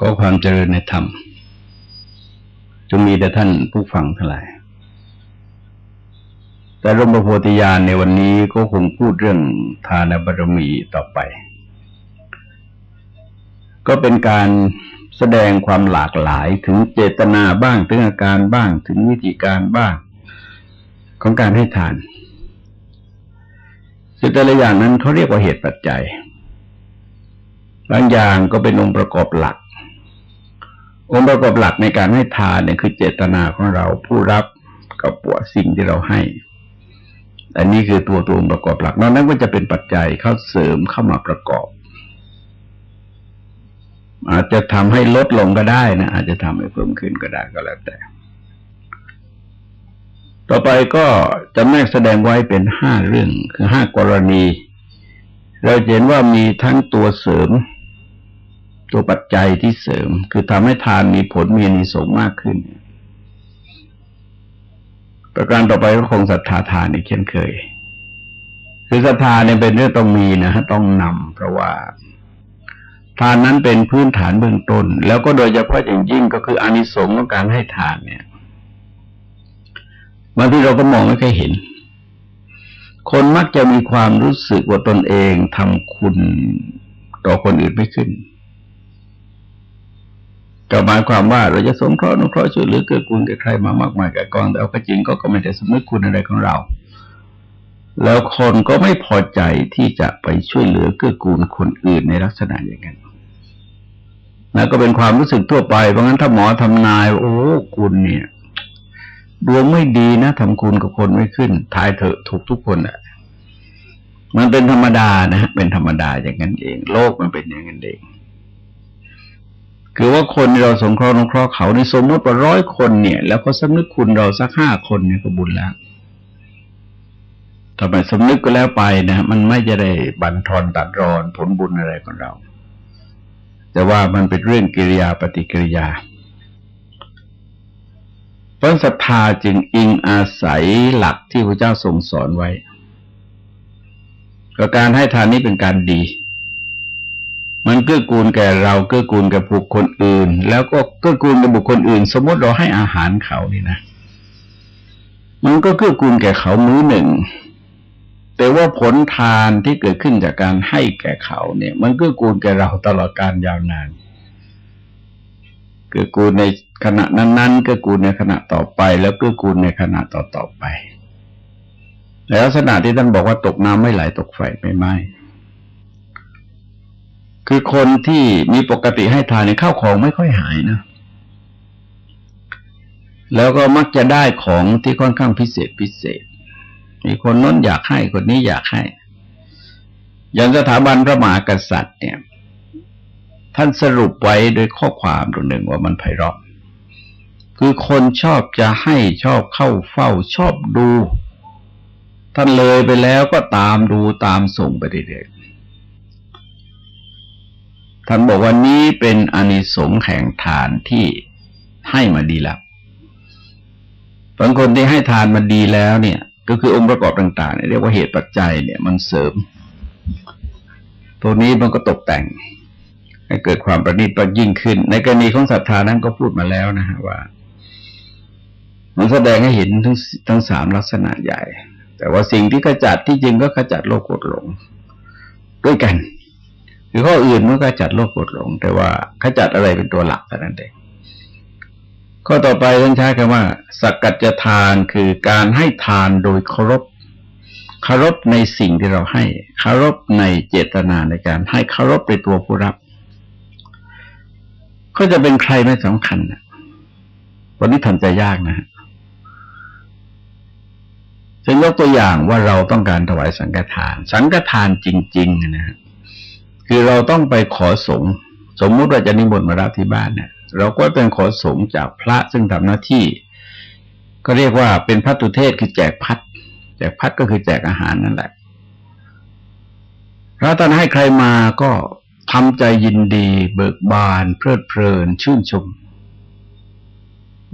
ขอความเจริญในธรรมจงมีแต่ท่านผู้ฟังทั้งหลาย แต่ร่มประโพธิญาณในวันนี้ก็คงพูดเรื่องทานบารมีต่อไป ก็เป็นการแสดงความหลากหลายถึงเจตนาบ้าง ถึงอาการบ้าง ถึงวิธีการบ้าง ของการให้ทานสิ่งแต่ละอย่างนั้นเขาเรียกว่าเหตุปัจจัยบางอย่างก็เป็นองค์ประกอบหลัก องค์ประกอบหลักในการให้ทานเนี่ยคือเจตนาของเราผู้รับกับปวดสิ่งที่เราให้ อันนี้คือตัวตัวองค์ประกอบหลักนอกนั้นก็จะเป็นปัจจัยเข้าเสริมเข้ามาประกอบ อาจจะทำให้ลดลงก็ได้นะอาจจะทำให้เพิ่มขึ้นก็ได้ก็แล้วแต่ ต่อไปก็จะแนกแสดงไว้เป็นห้าเรื่องคือห้ากรณี เราเห็นว่ามีทั้งตัวเสริม ตัวปัจจัยที่เสริม คือทำให้ทานมีผลมีนิสงมากขึ้น ประการต่อไปก็คงศรัทธาทานอีกเช่นเคย คือศรัทธาเนี่ยเป็นเรื่องต้องมีนะฮะต้องนำเพราะว่า ทานนั้นเป็นพื้นฐานเบื้องต้น แล้วก็โดยเฉพาะอย่างยิ่งก็คืออนิสงส์ของการให้ทานเนี่ยบางทีเราก็มองไม่เคยเห็น คนมักจะมีความรู้สึกว่าตนเองทำคุณต่อคนอื่นไม่ขึ้น ก็หมายความว่าเราจะสงเคราะห์นุเคราะห์ช่วยเหลือเกื้อกูลแก่ใครมามากมายแก่กองแต่เอาจริงก็ไม่ได้สมมติคุณอะไรของเรา แล้วคนก็ไม่พอใจที่จะไปช่วยเหลือเกื้อกูลคนอื่นในลักษณะอย่างนั้นนั่นก็เป็นความรู้สึกทั่วไปเพราะงั้นถ้าหมอทำนายโอ้คุณเนี่ยดวงไม่ดีนะทำคุณกับคนไม่ขึ้นทายเถอะถูกทุกคนอะมันเป็นธรรมดานะเป็นธรรมดาอย่างนั้นเอง โลกมันเป็นอย่างนั้นเอง คือว่าคนเราสงเคราะห์นงเคราะห์เขาในสมมติว่าร้อยคนเนี่ย แล้วเขาสำนึกคุณเราสักห้าคนเนี่ยก็บุญแล้วทำไมสำนึกก็แล้วไปนะมันไม่จะได้บันทอนตัดรอนผลบุญอะไรของเรา แต่ว่ามันเป็นเรื่องกิริยาปฏิกิริยาเพราะศรัทธาจึงอิงอาศัยหลักที่พระเจ้าทรงสอนไว้ก็การให้ทานนี้เป็นการดี มันเกื้อกูลแก่เราเกื้อกูลกับบุคคลอื่น แล้วก็เกื้อกูลกับบุคคลอื่น สมมติเราให้อาหารเขานี่นะ มันก็เกื้อกูลแก่เขามื้อหนึ่ง แต่ว่าผลทานที่เกิดขึ้นจากการให้แก่เขาเนี่ย มันเกื้อกูลแก่เราตลอดการยาวนานเกื้อกูลในขณะนั้นๆเกื้อกูลในขณะต่อไป แล้วเกื้อกูลในขณะต่อๆไปในลักษณะที่ท่านบอกว่าตกน้ำไม่ไหลตกไฟไม่ไหม้ คือคนที่มีปกติให้ทานในข้าวของไม่ค่อยหายนะ แล้วก็มักจะได้ของที่ค่อนข้างพิเศษพิเศษ มีคนน้นอยากให้คนนี้อยากให้ อย่างสถาบันพระมหากษัตริย์ เนี่ย ท่านสรุปไว้โดยข้อความตรงหนึ่งว่ามันไพเราะคือคนชอบจะให้ชอบเข้าเฝ้าชอบดู ท่านเลยไปแล้วก็ตามดูตามส่งไปเรื่อย ท่านบอกว่านี้เป็นอนิสงส์แห่งทานที่ให้มาดีแล้วบางคนที่ให้ทานมาดีแล้วเนี่ย ก็คือองค์ประกอบต่างๆเรียกว่าเหตุปัจจัยเนี่ยมันเสริม ตัวนี้มันก็ตกแต่ง ให้เกิดความประณีตประยิ่งขึ้น ในกรณีของศรัทธานั้นก็พูดมาแล้วนะฮะว่า มันแสดงให้เห็นทั้งทั้งสามลักษณะใหญ่ แต่ว่าสิ่งที่ขจัดที่จริงก็ขจัดโลกกดหลง ด้วยกัน คือข้ออื่นมันก็จัดโลกกดหลง แต่ว่าขจัดอะไรเป็นตัวหลักเท่านั้นเองข้อต่อไปต้องใช้คำว่า สักกัจทานคือการให้ทานโดยเคารพเคารพในสิ่งที่เราให้เคารพในเจตนาในการ ให้เคารพในตัวผู้รับ ก็จะเป็นใครไม่สำคัญนะวันนี้ทำใจยากนะฮะจะยกตัวอย่างว่าเราต้องการถวายสังฆทาน สังฆทานจริง ๆ นะฮะ คือเราต้องไปขอสงฆ์สมมุติว่าจะนิมนต์มารับที่บ้านเนี่ยเราก็เป็นขอสงฆ์จากพระซึ่งทำหน้าที่ ก็เรียกว่าเป็นพัตุเทศคือแจกพัดแจกพัดก็คือแจกอาหารนั่นแหละพระท่านให้ใครมาก็ทำใจยินดี เบิกบาน เพลิดเพลิน ชื่นชม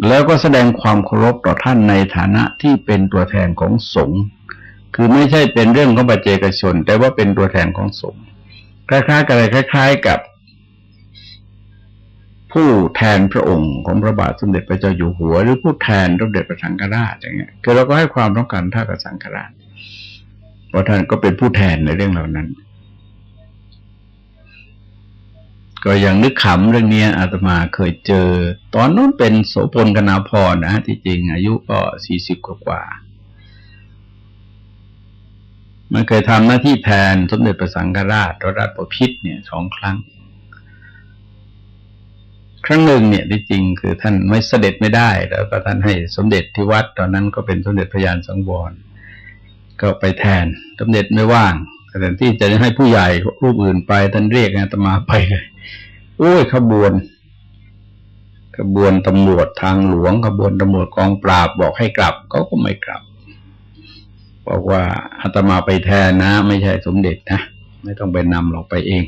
แล้วก็แสดงความเคารพต่อท่านในฐานะที่เป็นตัวแทนของสงฆ์คือไม่ใช่เป็นเรื่องของปัจเจกชน แต่ว่าเป็นตัวแทนของสงฆ์ คล้ายๆกันเลยคล้าย ๆ กับ ผู้แทนพระองค์ของพระบาทสมเด็จพระเจ้าอยู่หัว หรือผู้แทนสมเด็จพระสังฆราชอย่างเงี้ยคือเราก็ให้ความต้องการท่ากับสังฆราชเพราะท่านก็เป็นผู้แทนในเรื่องเหล่านั้น ก็ยังนึกขำเรื่องนี้อาตมาเคยเจอ ตอนนู้นเป็นโสพลกนาพรนะที่จริงอายุก็สี่สิบกว่า มันเคยทำหน้าที่แทนสมเด็จพระสังฆราชรราชประพิษเนี่ยสองครั้ง ครั้งหนึ่งเนี่ยที่จริงคือท่านไม่เสด็จไม่ได้ แล้วก็ท่านให้สมเด็จที่วัดตอนนั้นก็เป็นสมเด็จพระยานสังวร ก็ไปแทนสมเด็จไม่ว่างแต่ที่จะให้ผู้ใหญ่รูปอื่นไปท่านเรียกอาตมาไปเลยโอ้ยขบวนขบวนตำรวจทางหลวงขบวนตำรวจกองปราบบอกให้กลับเขาก็ไม่กลับ บอกว่าอาตมาไปแทนนะ ไม่ใช่สมเด็จนะ ไม่ต้องไปนำเราไปเอง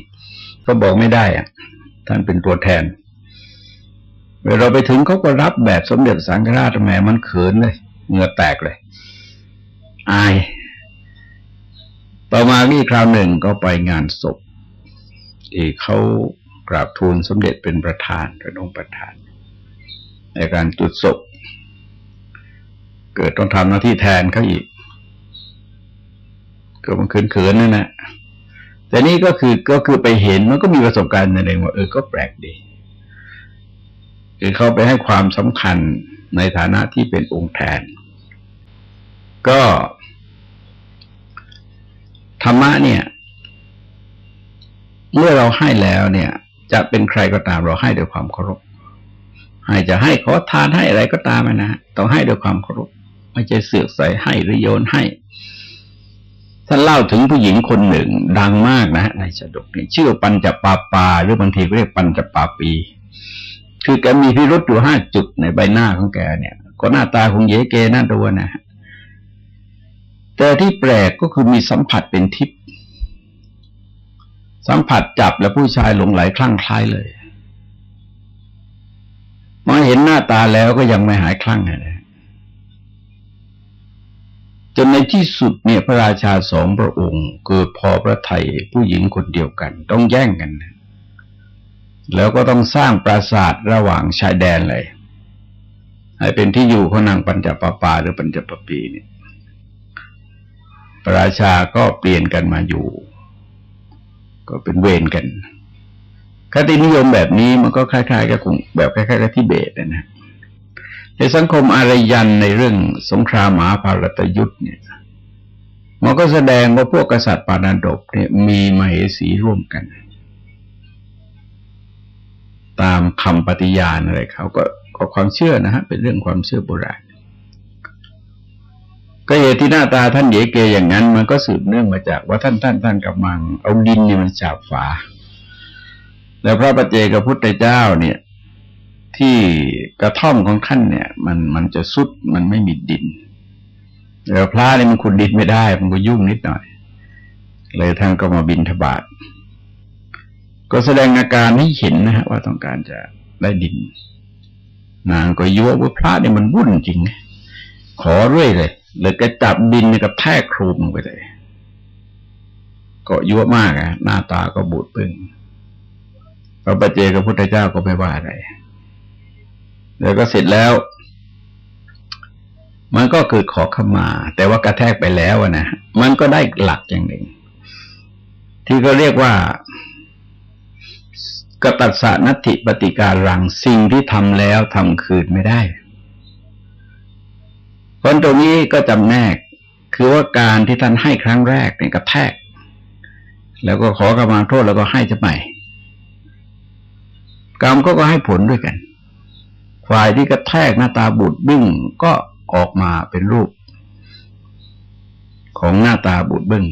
ก็บอกไม่ได้อะท่านเป็นตัวแทนเวลาเราไปถึงเขาก็รับแบบสมเด็จสังฆราชแม่มันเขินเลยเหงื่อแตกเลย อาย ต่อมาอีกคราวหนึ่งก็ไปงานศพที่เขากราบทูลสมเด็จเป็นประธานเป็นองค์ประธาน ในการจุดศพ เกิดต้องทำหน้าที่แทนเขาอีก ก็มันเขินๆนั่นแหละแต่นี่ก็คือก็คือไปเห็นมันก็มีประสบการณ์ในเองว่าเออก็แปลกดีคือเขาไปให้ความสำคัญในฐานะที่เป็นองค์แทน ก็ธรรมะเนี่ย เมื่อเราให้แล้วเนี่ย จะเป็นใครก็ตามเราให้ด้วยความเคารพให้จะให้ขอทานให้อะไรก็ตามนะต้องให้ด้วยความเคารพไม่ใช่เสือกใส่ให้หรือโยนให้ ท่านเล่าถึงผู้หญิงคนหนึ่งดังมากนะในชาดกเนี่ยชื่อปัญจปาปา หรือบางทีเรียกปัญจปาปี คือแกมีพิรุษอยู่ห้าจุดในใบหน้าของแกเนี่ย ก็หน้าตาของเยเกน่าดูนะแต่ที่แปลกก็คือมีสัมผัสเป็นทิพย์สัมผัสจับแล้วผู้ชายหลงไหลคลั่งคล้ายเลยมาเห็นหน้าตาแล้วก็ยังไม่หายคลั่งเลย จนในที่สุดเนี่ยพระราชาสองพระองค์ เกิดพอพระไทยผู้หญิงคนเดียวกัน ต้องแย่งกัน แล้วก็ต้องสร้างปราสาทระหว่างชายแดนเลย ให้เป็นที่อยู่ของนางปัญจปปาหรือปัญจปปีเนี่ยพระราชาก็เปลี่ยนกันมาอยู่ ก็เป็นเวรกันคตินิยมแบบนี้มันก็คล้ายๆกับแบบคล้ายๆกับทิเบตนะ ในสังคมอารยันในเรื่องสงครามมหาภารตยุทธ์เนี่ยมันก็แสดงว่าพวกกษัตริย์ปานาดบเนี่ยมีมเหสีร่วมกัน ตามคำปฏิญาณอะไรเขาก็ก็ความเชื่อนะฮะเป็นเรื่องความเชื่อโบราณก็เหตุที่หน้าตาท่านเยเกอย่างนั้น มันก็สืบเนื่องมาจากว่าท่านท่านท่านกำลังเอาดินเนี่ยมันฉาบฝา แล้วพระปเจกพุทธเจ้าเนี่ย ที่ กระท่อมของท่านเนี่ย มันมันจะสุดมันไม่มีดินแล้วพระเนี่ยมันขุดดินไม่ได้ มันก็ยุ่งนิดหน่อย เลยท่านก็มาบินทบาทก็แสดงอาการให้เห็นนะฮะว่าต้องการจะได้ดิน นางก็ยั่วว่าพระเนี่ยมันวุ่นจริง ขอเรื่อยเลยเลยก็จับดินกับแทกโครูมไปเลยก็ยั่วมากอะหน้าตาก็บูดปึงพระปเจกับพุทธเจ้าก็ไม่ว่าอะไร แล้วก็เสร็จแล้ว มันก็เกิดขอขมา แต่ว่ากระแทกไปแล้วนะมันก็ได้หลักอย่างหนึ่ง ที่ก็เรียกว่ากตัสสนัตถิปฏิการังสิ่งที่ทำแล้วทำคืนไม่ได้คนตรงนี้ก็จำแนกคือว่าการที่ท่านให้ครั้งแรกเนี่ยกระแทก แล้วก็ขอกรรมาโทษแล้วก็ให้จะใหม่กรรมก็ก็ให้ผลด้วยกัน ฝ่ายที่กระแทกหน้าตาบูดบึ้งก็ออกมาเป็นรูป ของหน้าตาบูดบึ้ง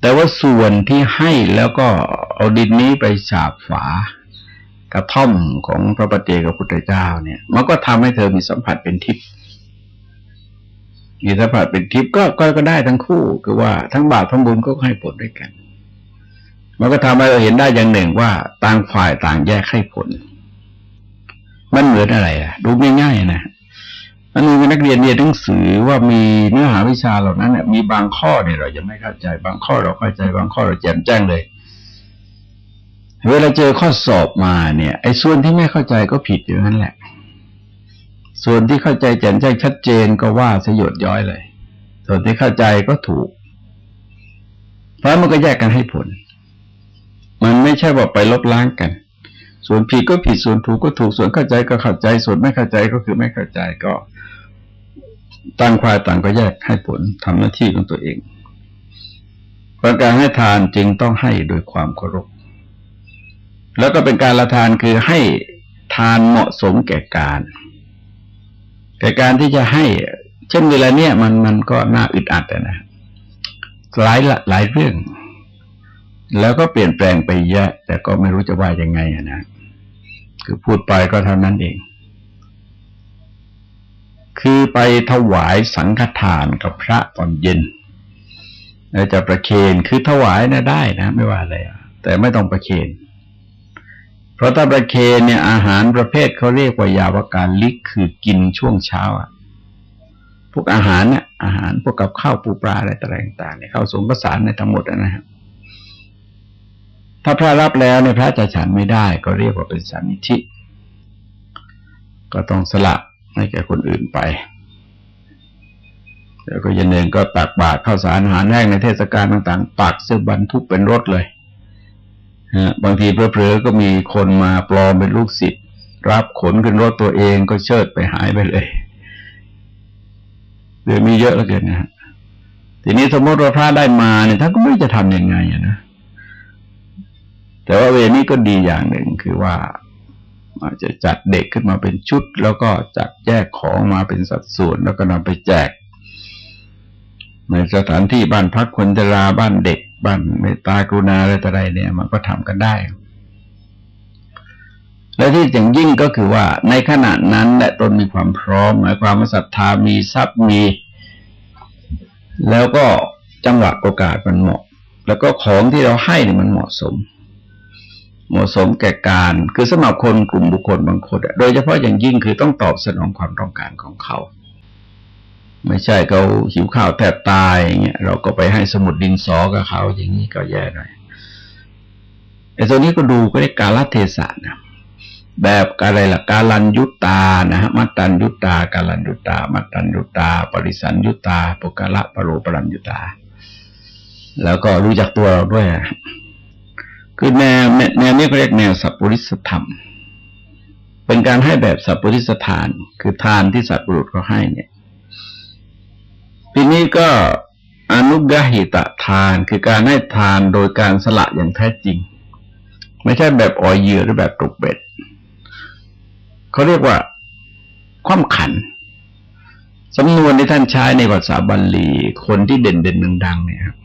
แต่ว่าส่วนที่ให้แล้วก็เอาดินนี้ไปฉาบฝากระท่อมของพระปฏิเจกพุทธเจ้าเนี่ย มันก็ทำให้เธอมีสัมผัสเป็นทิพย์มีสัมผัสเป็นทิพย์ก็ก็ได้ทั้งคู่ คือว่าทั้งบาปทั้งบุญก็ให้ผลด้วยกัน มันก็ทำให้เราเห็นได้อย่างหนึ่งว่าต่างฝ่ายต่างแยกให้ผล มันเหมือนอะไรอะดูง่ายๆนะอันนี้นักเรียนเรียนหนังสือว่ามีเนื้อหาวิชาเหล่านั้นเนี่ยมีบางข้อเนี่ยเราจะไม่เข้าใจบางข้อเราเข้าใจบางข้อเราแจ่มแจ้งเลย เวลาเจอข้อสอบมาเนี่ย ไอ้ส่วนที่ไม่เข้าใจก็ผิดอยู่นั่นแหละ ส่วนที่เข้าใจแจ่มแจ้งชัดเจนก็ว่าสยดย้อยเลย ส่วนที่เข้าใจก็ถูกเพราะมันก็แยกกันให้ผล มันไม่ใช่ว่าไปลบล้างกัน ส่วนผิดก็ผิดส่วนถูกก็ถูกส่วนเข้าใจก็เข้าใจ ส่วนไม่เข้าใจก็คือไม่เข้าใจก็ต่างควายต่างก็แยกให้ผลทำหน้าที่ของตัวเองประการให้ทานจึงต้องให้โดยความเคารพแล้วก็เป็นการละทานคือให้ทานเหมาะสมแก่การ แก่การที่จะให้ เช่นเวลาเนี้ยมันมันก็น่าอึดอัดนะหลายหลายเรื่อง แล้วก็เปลี่ยนแปลงไปเยอะ แต่ก็ไม่รู้จะว่ายังไงนะ คือพูดไปก็เท่านั้นเอง คือไปถวายสังฆทานกับพระตอนเย็นแล้วจะประเคนคือถวายนะได้นะไม่ว่าอะไรแต่ไม่ต้องประเคนเพราะถ้าประเคนเนี่ยอาหารประเภทเขาเรียกว่ายาวการลิกคือกินช่วงเช้าอะพวกอาหารเนี่ยอาหารพวกกับข้าวปูปลาอะไรต่างๆเนี่ยเข้าสงประสานในทั้งหมดนะครับ ถ้าพระรับแล้วในพระจะฉันไม่ได้ก็เรียกว่าเป็นสันนิธิก็ต้องสละให้แก่คนอื่นไป แล้วก็ยันเองก็ตักบาตรข้าวสารอาหารแห้งในเทศกาลต่างๆตักเสื้อบรรทุกเป็นรถเลยบางทีเพลอๆก็มีคนมาปลอมเป็นลูกศิษย์รับขนขึ้นรถตัวเองก็เชิดไปหายไปเลยเรื่องมีเยอะแล้วเกินนะทีนี้สมมติว่าพระได้มาเนี่ยท่านก็ไม่จะทำยังไงนะ แต่ว่าเวนี้ก็ดีอย่างหนึ่งคือว่าอาจจะจัดเด็กขึ้นมาเป็นชุด แล้วก็จัดแยกของมาเป็นสัดส่วน แล้วก็นำไปแจก ในสถานที่บ้านพักคนชราบ้านเด็ก บ้านเมตตากรุณาอะไรต่ออะไรเนี่ย มันก็ทำกันได้ และที่อย่างยิ่งก็คือว่า ในขณะนั้นและตนมีความพร้อมหมายความว่าศรัทธามีทรัพย์มี แล้วก็จังหวะโอกาสมันเหมาะ แล้วก็ของที่เราให้เนี่ยมันเหมาะสม เหมาะสมแก่การ คือสำหรับคนกลุ่มบุคคลบางคนโดยเฉพาะอย่างยิ่งคือต้องตอบสนองความต้องการของเขา ไม่ใช่เขาหิวข้าวแทบตายอย่างเงี้ยเราก็ไปให้สมุดดินสอกับเขาอย่างนี้ก็แย่หน่อยไอ้ตัวนี้ก็ดูก็ได้การลเทศะนะแบบอะไรล่ะกาลันยุตานะฮะมัตตันยุตากาลันยุตา มัตตันยุตา ปริสันยุตาปุกละปรโรปรันยุตตา แล้วก็รู้จักตัวเราด้วย คือแนวแนวนี้เขาเรียกแนวสัพปริสธรรม เป็นการให้แบบสัพปริสทาน คือทานที่สัตว์ปรุษเขาให้เนี่ย ทีนี้ก็อนุกหิตะทานคือการให้ทานโดยการสละอย่างแท้จริง ไม่ใช่แบบอ่อยเยื่อหรือแบบตกเบ็ดเขาเรียกว่าความขันสำนวนที่ท่านใช้ในภาษาบาลีคนที่เด่นเด่นดังๆเนี่ยครับ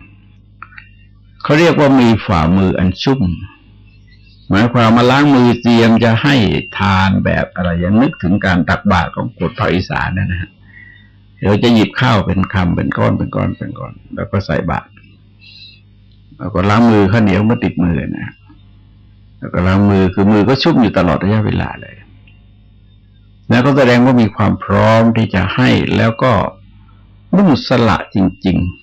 เขาเรียกว่ามีฝ่ามืออันชุ่ม หมายความมาล้างมือเตรียมจะให้ทานแบบอะไรยังนึกถึงการตักบาตรของคนภาคอีสานนั่นนะฮะเราจะหยิบข้าวเป็นคำเป็นก้อนเป็นก้อนเป็นก้อน แล้วก็ใส่บาตรแล้วก็ล้างมือข้าวเหนียวมาติดมือนะแล้วก็ล้างมือคือมือก็ชุ่มอยู่ตลอดระยะเวลาเลย แล้วก็แสดงว่ามีความพร้อมที่จะให้แล้วก็มุ่งสละจริง ๆ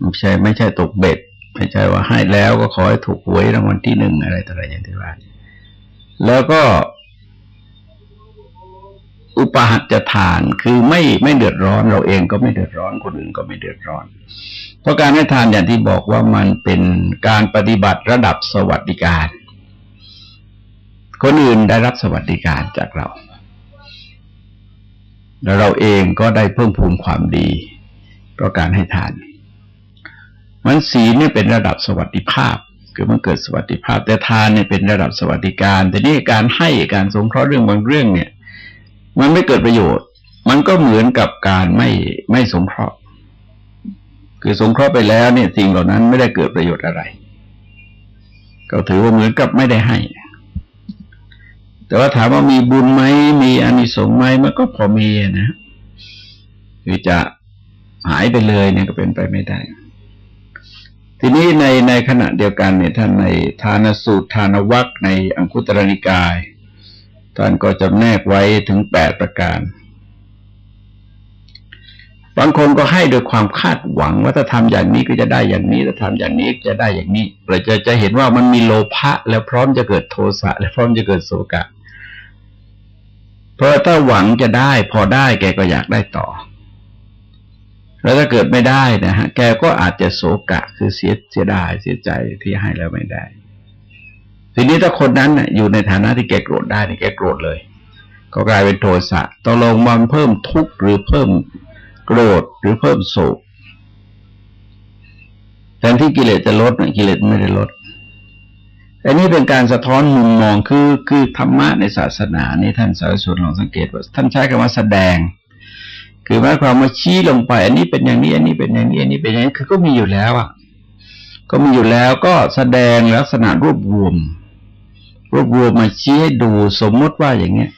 ไม่ใช่ไม่ใช่ตกเบ็ด ไม่ใช่ว่าให้แล้วก็ขอให้ถูกหวยรางวัลที่หนึ่งอะไรต่ออะไรอย่างที่ว่า แล้วก็ อุปหัตจะทานคือไม่ไม่เดือดร้อน เราเองก็ไม่เดือดร้อนคนอื่นก็ไม่เดือดร้อน เพราะการให้ทานอย่างที่บอกว่ามันเป็นการปฏิบัติระดับสวัสดิการ คนอื่นได้รับสวัสดิการจากเราแล้วเราเองก็ได้เพิ่มพูนความดีเพราะการให้ทาน มันสีนี่เป็นระดับสวัสดิภาพ คือมันเกิดสวัสดิภาพ แต่ทานเนี่ยเป็นระดับสวัสดิการ แต่นี่การให้การสงเคราะห์เรื่องบางเรื่องเนี่ย มันไม่เกิดประโยชน์ มันก็เหมือนกับการไม่ไม่สงเคราะห์ คือสงเคราะห์ไปแล้วเนี่ยสิ่งเหล่านั้นไม่ได้เกิดประโยชน์อะไร ก็ถือว่าเหมือนกับไม่ได้ให้ แต่ว่าถามว่ามีบุญไหมมีอานิสงส์ไหมมันก็พอมีนะคือจะหายไปเลยเนี่ยก็เป็นไปไม่ได้ ทีนี้ในในขณะเดียวกันเนี่ยท่านในทานสูตรทานวัคในอังคุตรนิกาย ท่านก็จำแนกไว้ถึงแปดประการ บางคนก็ให้โดยความคาดหวังว่าถ้าทำอย่างนี้ก็จะได้อย่างนี้ถ้าทำอย่างนี้จะได้อย่างนี้เราจะจะเห็นว่ามันมีโลภะแล้วพร้อมจะเกิดโทสะและพร้อมจะเกิดโศกะเพราะถ้าหวังจะได้ พอได้แกก็อยากได้ต่อ แล้วถ้าเกิดไม่ได้นะฮะ แกก็อาจจะโศกะ คือเสียเสียดายเสียใจที่ให้แล้วไม่ได้ ทีนี้ถ้าคนนั้นอยู่ในฐานะที่แกโกรธได้นี่แกโกรธเลย ก็กลายเป็นโทสะตกลงมันเพิ่มทุกข์หรือเพิ่มโกรธหรือเพิ่มโศกแทนที่กิเลสจะลดกิเลสไม่ได้ลดอันนี้เป็นการสะท้อนมุมมองคือคือธรรมะในศาสนานี้ท่านสารสุนลองสังเกตว่า ท่านใช้คำว่าแสดง คือหมายความว่าชี้ลงไป อันนี้เป็นอย่างนี้ อันนี้เป็นอย่างนี้ อันนี้เป็นอย่างนี้คือก็มีอยู่แล้วอะ ก็มีอยู่แล้วก็แสดงลักษณะรวบรวม รวบรวมมาชี้ให้ดูสมมติว่าอย่างเนี้ย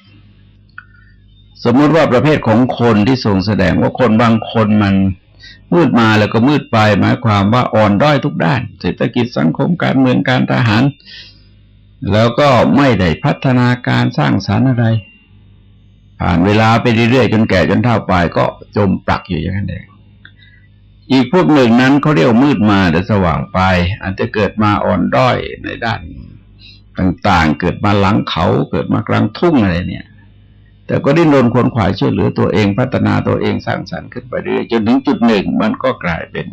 สมมติว่าประเภทของคนที่ทรงแสดงว่าคนบางคนมันมืดมาแล้วก็มืดไป หมายความว่าอ่อนด้อยทุกด้าน เศรษฐกิจสังคมการเมืองการทหาร แล้วก็ไม่ได้พัฒนาการสร้างสารรค์อะไร ผ่านเวลาไปเรื่อยๆจนแก่จนเท่าไปก็จมปลักอยู่อย่างนั้นเองอีกพวกหนึ่งนั้นเขาเรียกมืดมาแต่สว่างไป อาจจะเกิดมาอ่อนด้อยในด้านต่างๆ เกิดมาหลังเขาเกิดมากลางทุ่งอะไรเนี่ย แต่ก็ดิ้นรนควนขวายช่วยเหลือตัวเองพัฒนาตัวเองสร้างสรรค์ขึ้นไปเรื่อยจนถึงจุดหนึ่งมันก็กลายเป็น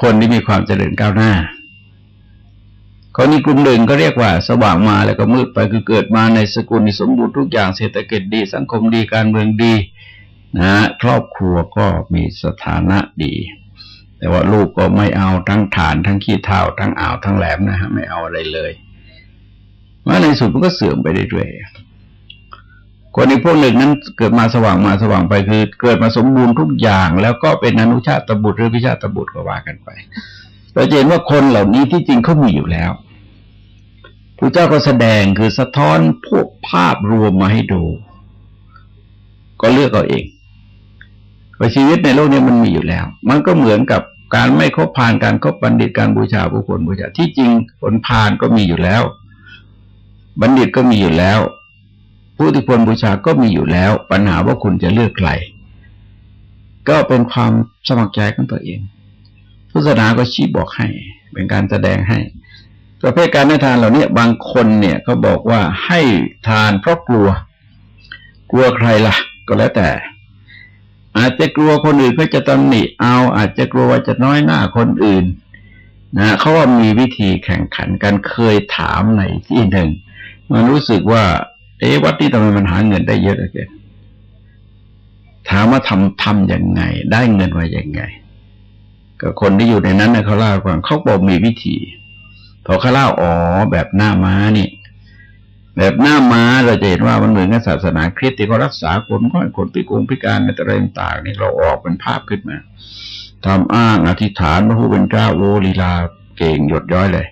คนที่มีความเจริญก้าวหน้า คนนี้กลุ่มหนึ่งก็เรียกว่า สว่างมาแล้วก็มืดไปคือเกิดมาในสกุลสมบูรณ์ทุกอย่างเศรษฐกิจดี สังคมดีการเมืองดีนะครอบครัวก็มีสถานะดี แต่ว่าลูกก็ไม่เอาทั้งฐานทั้งขี้เท่าทั้งอ่าวทั้งแหลมนะฮะไม่เอาอะไรเลยว่าในสุดมันก็เสื่อมไปเรื่อยๆคนอีกพวกหนึ่งนั้นเกิดมาสว่างมาสว่างไปคือ เกิดมาสมบูรณ์ทุกอย่าง แล้วก็เป็นอนุชาตบุตรหรือพิชาตบุตรก็ว่ากันไป เราเห็นว่าคนเหล่านี้ที่จริงเขามีอยู่แล้วพระเจ้าก็แสดงคือสะท้อนพวกภาพรวมมาให้ดู ก็เลือกเอาเองว่าชีวิตในโลกนี้มันมีอยู่แล้ว มันก็เหมือนกับการไม่คบพานการคบบัณฑิตการบูชาผู้คนบูชาที่จริงผลพานก็มีอยู่แล้ว บัณฑิตก็มีอยู่แล้ว ผู้ที่ควรบูชาก็มีอยู่แล้ว ปัญหาว่าคุณจะเลือกใครก็เป็นความสมัครใจของตัวเอง พุทธศาสนาก็ชี้บอกให้ เป็นการแสดงให้ ประเภทการให้ทานเหล่านี้บางคนเนี่ยเขาบอกว่าให้ทานเพราะกลัว กลัวใครล่ะ ก็แล้วแต่ อาจจะกลัวคนอื่นก็จะตำหนิเอา อาจจะกลัวว่าจะน้อยหน้าคนอื่นนะเขาว่ามีวิธีแข่งขันกันเคยถามในที่หนึ่ง มันรู้สึกว่า เอ๊วัดที่ทำไมมันหาเงินได้เยอะเกินถามว่าทำทำยังไง ได้เงินมาอย่างไง ก็คนที่อยู่ในนั้นนะเขาเล่าว่าเขาบอกมีวิธี พอเขาเล่าอ๋อแบบหน้าม้านี่ แบบหน้าม้าเราจะเห็นว่ามันเหมือนกับศาสนาคริสต์ที่เขารักษาคนก็คนพิกงพิการในตะเรต่างๆนี่เราออกเป็นภาพขึ้นมาทำอ้างอธิษฐานพระผู้เป็นเจ้าโอลีลาเก่งหยดย้อยเลย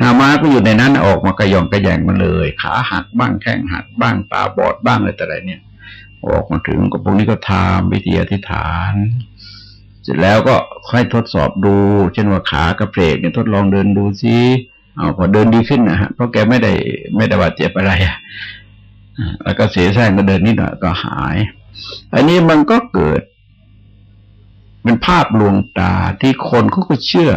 นามาก็อยู่ในนั้นออกมากระยองกระแยงมาเลย ขาหักบ้างแข้งหักบ้างตาบอดบ้างอะไรแต่ไรเนี่ย ออกมาถึงก็พวกนี้ก็ทำวิทยาธิษฐาน เสร็จแล้วก็ค่อยทดสอบดู เช่นว่าขากระเพกเนี่ยทดลองเดินดูซิเอาพอเดินดีขึ้นนะฮะเพราะแกไม่ได้ไม่ได้บาดเจ็บอะไรอะแล้วก็เสียแซงก็เดินนิดหน่อยก็หาย อันนี้มันก็เกิด เป็นภาพลวงตาที่คนเขาก็เชื่อ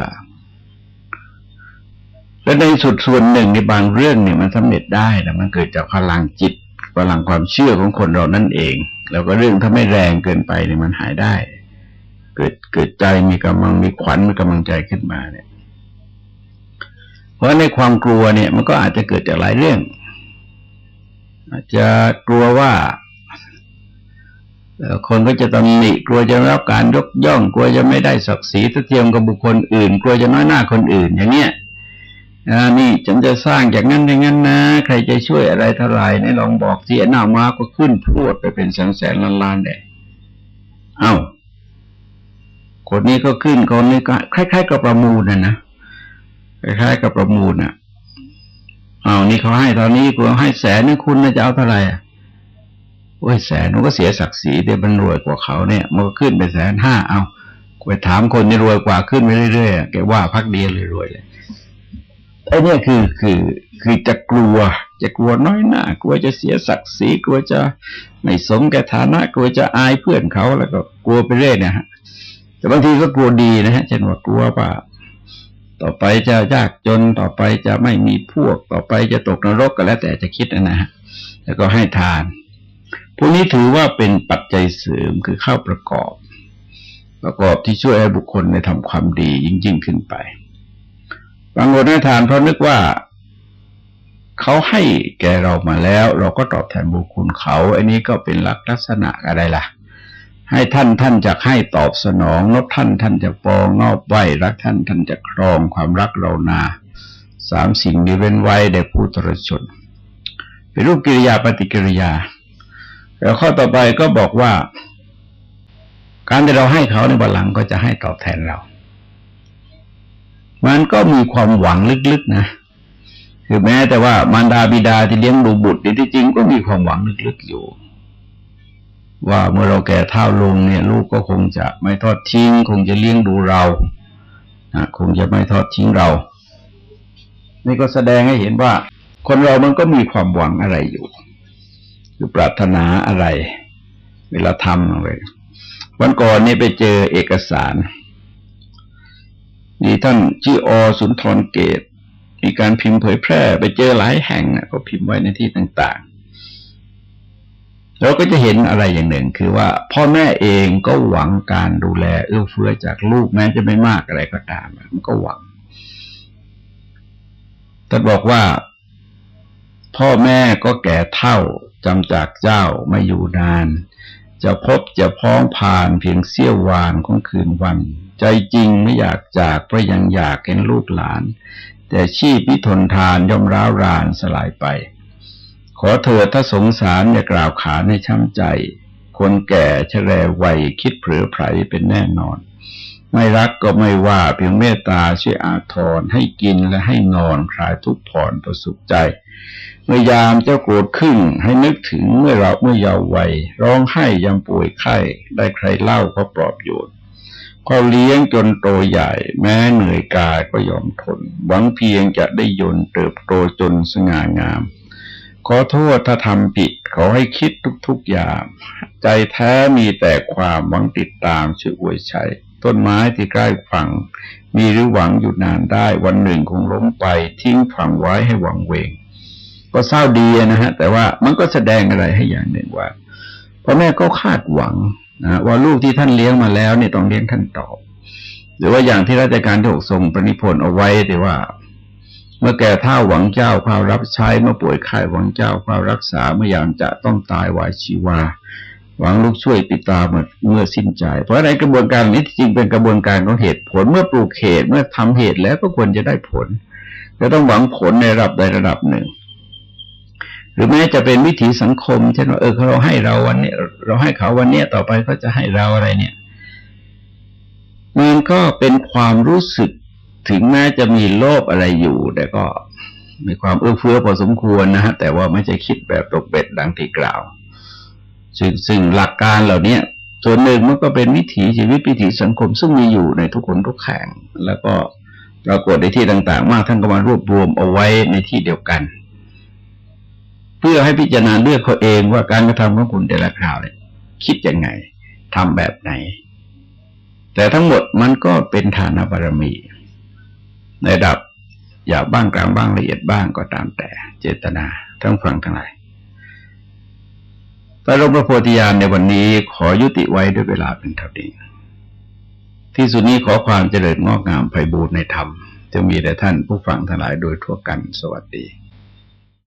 และในสุดส่วนหนึ่งในบางเรื่องเนี่ยมันสำเร็จได้แต่มันเกิดจากพลังจิตพลังความเชื่อของคนเรานั่นเอง แล้วก็เรื่องถ้าไม่แรงเกินไปเนี่ยมันหายได้ เกิดเกิดใจมีกำลังมีขวัญมีกำลังใจขึ้นมาเนี่ย เพราะในความกลัวเนี่ย มันก็อาจจะเกิดจากหลายเรื่อง อาจจะกลัวว่าคนก็จะตำหนิกลัวจะรับการยกย่อง กลัวจะไม่ได้ศักดิ์ศรีเทียมกับบุคคลอื่น กลัวจะน้อยหน้าคนอื่น อย่างเนี้ยนี่ฉันจะสร้างอย่างนั้นอย่างนั้นนะ ใครจะช่วยอะไรเท่าไหร่นี่ลองบอกเสิหน้ามาก็ขึ้นพรวดไปเป็นแสนแสนล้านล้านเลยเอ้า คนนี้ก็ขึ้นคนนี้ก็คล้ายๆ กับประมูลนะนะคล้ายๆกับประมูลอะเอานี่เขาให้ตอนนี้กูให้แสนนี่คุณจะเอาเท่าไหร่อะโอ้ยแสนมันก็เสียศักดิ์ศรีเดี๋ยวมันรวยกว่าเขาเนี่ยมันก็ขึ้นไปแสนห้าเอาไปถามคนที่รวยกว่าขึ้นไปเรื่อยๆแกว่าพักเดียวเลยรวยเลยไอ้นี่คือคือคือจะกลัว จะกลัวน้อยหน้ากลัวจะเสียศักดิ์ศรีกลัวจะไม่สมแก่ฐานะ กลัวจะอายเพื่อนเขาแล้วก็กลัวไปเรื่อยนะฮะ แต่บางทีก็กลัวดีนะฮะเช่นว่ากลัวว่าต่อไปจะยากจนต่อไปจะไม่มีพวก ต่อไปจะตกนรกก็แล้วแต่จะคิดนะฮะแล้วก็ให้ทาน พวกนี้ถือว่าเป็นปัจจัยเสริมคือเข้าประกอบ ประกอบที่ช่วยให้บุคคลในทำความดียิ่งยิ่งขึ้นไป บางคนให้ทานเพราะนึกว่าเขาให้แก่เรามาแล้ว เราก็ตอบแทนบุญคุณเขา อันนี้ก็เป็นลักษณะอะไรล่ะ ให้ท่านท่านจะให้ตอบสนองนบท่านท่านจะปองนอบไหวรักท่านท่านจะครองความรักเรานาสามสิ่งนี้เว้นไว้ได้ผู้ตรชนเป็นรูปกิริยาปฏิกิริยา แล้วข้อต่อไปก็บอกว่า การที่เราให้เขาในบัลลังก์ก็จะให้ตอบแทนเรา มันก็มีความหวังลึกๆนะคือแม้แต่ว่ามารดาบิดาที่เลี้ยงดูบุตรที่จริงก็มีความหวังลึกๆอยู่ ว่าเมื่อเราแก่เท่าลงเนี่ย ลูกก็คงจะไม่ทอดทิ้ง คงจะเลี้ยงดูเราคงจะไม่ทอดทิ้งเรา นี่ก็แสดงให้เห็นว่า คนเรามันก็มีความหวังอะไรอยู่คือปรารถนาอะไร เวลาทำอะไรวันก่อนนี่ไปเจอเอกสารนี่ท่านจีอสุนทรเกต มีการพิมพ์เผยแพร่ ไปเจอหลายแห่งนะก็พิมพ์ไว้ในที่ต่างๆ เราก็จะเห็นอะไรอย่างหนึ่ง คือว่าพ่อแม่เองก็หวังการดูแลเอื้อเฟื้อจากลูกแม้จะไม่มากอะไรก็ตาม มันก็หวังแต่บอกว่า พ่อแม่ก็แก่เท่าจำจากเจ้าไม่อยู่นาน จะพบจะพ้องผ่านเพียงเสี้ยววานของคืนวัน ใจจริงไม่อยากจากเพราะยังอยากเห็นลูกหลาน แต่ชีพพิทนทานย่อมร้าวรานสลายไป ขอเถิดถ้าสงสารอย่ากล่าวขาในช้ำใจ คนแก่ชะแรวัยคิดเผลอไผลเป็นแน่นอน ไม่รักก็ไม่ว่าเพียงเมตตาช่วยอาทรให้กินและให้นอนคลายทุกข์ผ่อนประสุขใจเมื่อยามเจ้าโกรธขึ้นให้นึกถึงเมื่อเราเมื่อเยาว์วัยร้องไห้ยำป่วยไข้ได้ใครเล่าก็ปลอบโยนก็เลี้ยงจนโตใหญ่ แม้เหนื่อยกายก็ยอมทน หวังเพียงจะได้ยนเติบโตจนสง่างาม ขอโทษถ้าทำผิดขอให้คิดทุกๆอย่าง ใจแท้มีแต่ความหวังติดตามชื่ออวยชัย ต้นไม้ที่ใกล้ฝั่ง มีหรือหวังอยู่นานได้ วันหนึ่งคงล้มไป ทิ้งฝั่งไว้ให้หวังเวง ก็เศร้าดีนะฮะ แต่ว่ามันก็แสดงอะไรให้อย่างหนึ่งว่าพ่อแม่ก็คาดหวังนะว่าลูกที่ท่านเลี้ยงมาแล้วเนี่ยต้องเลี้ยงท่านตอบ หรือว่าอย่างที่ราชการที่หกทรงปณิพนธ์เอาไว้แต่ว่า เมื่อแก่เท่าหวังเจ้าความรับใช้เมื่อป่วยไข้หวังเจ้าความรักษาเมื่อยามจะต้องตายวายชีวา หวังลูกช่วยปิดตาเมื่อเมื่อสิ้นใจ เพราะในกระบวนการนี้จริงเป็นกระบวนการของเหตุผลเมื่อปลูกเหตุเมื่อทำเหตุแล้วก็ควรจะได้ผลจะต้องหวังผลในระดับใดระดับหนึ่ง หรือแม้จะเป็นวิถีสังคมเช่นว่าเออเราให้เราวันนี้ เราให้เขาวันนี้ต่อไปเขาจะให้เราอะไรเนี่ยมันก็เป็นความรู้สึก ถึงแม้จะมีโลภอะไรอยู่ แต่ก็มีความเอื้อเฟื้อพอสมควรนะฮะแต่ว่าไม่ใช่คิดแบบตกเบ็ดดังที่กล่าว ซึ่งซึ่งหลักการเหล่านี้ส่วนหนึ่งมันก็เป็นวิถีชีวิตวิถีสังคม ซึ่งมีอยู่ในทุกคนทุกแห่งแล้วก็ปรากฏในที่ต่าง ๆ มากท่านก็มารวบรวมเอาไว้ในที่เดียวกัน เพื่อให้พิจารณาเลือกเขาเองว่าการกระทำของคุณแต่ละคราวเนี่ยคิดยังไงทำแบบไหน แต่ทั้งหมดมันก็เป็นฐานบารมี ในระดับอยากบ้างกลางบ้างละเอียดบ้างก็ตามแต่เจตนาทั้งฟังทั้งหลายพระรมพระโพธิญาณในวันนี้ขอยุติไว้ด้วยเวลาเป็นเท่านี้ที่สุดนี้ขอความเจริญงอกงามไพบูรณ์ในธรรมจะมีแด่ท่านผู้ฟังทั้งหลายโดยทั่วกันสวัสดี